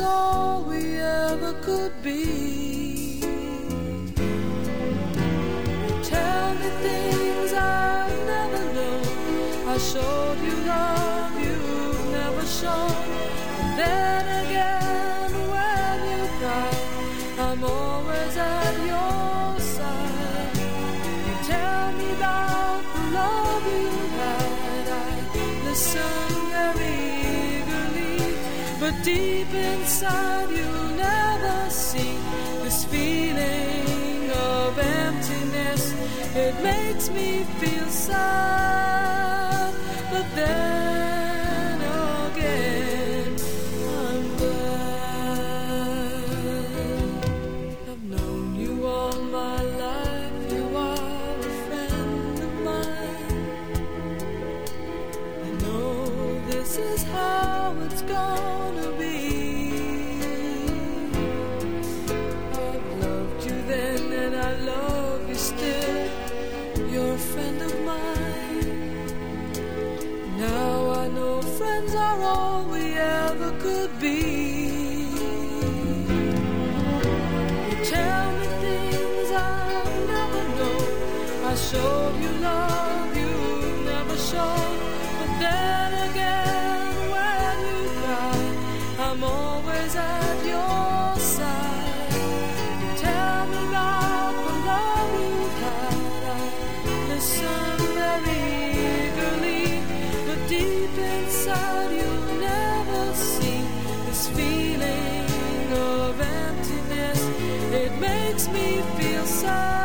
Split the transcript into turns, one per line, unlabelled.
all we ever could be. Tell me things I've never known. I showed you love you've never shown. And then again, when you cry, I'm always at your side. Tell me about the love you had. I listen but deep inside you'll never see this feeling of emptiness. It makes me feel sad, but then again, I'm glad. I've known you all my life. You are a friend of mine. I know this is how it's gonna friends are all we ever could be. You tell me things I've never known. I showed you love you never shown. But then again, when you cry, I'm always at feeling of emptiness. It makes me feel sad.